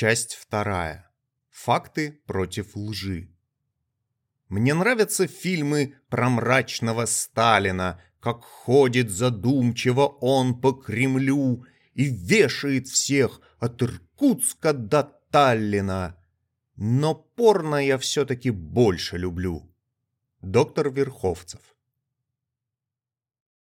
Часть вторая. Факты против лжи. Мне нравятся фильмы про мрачного Сталина, как ходит задумчиво он по Кремлю и вешает всех от Иркутска до Таллина. Но порно я все-таки больше люблю. Доктор Верховцев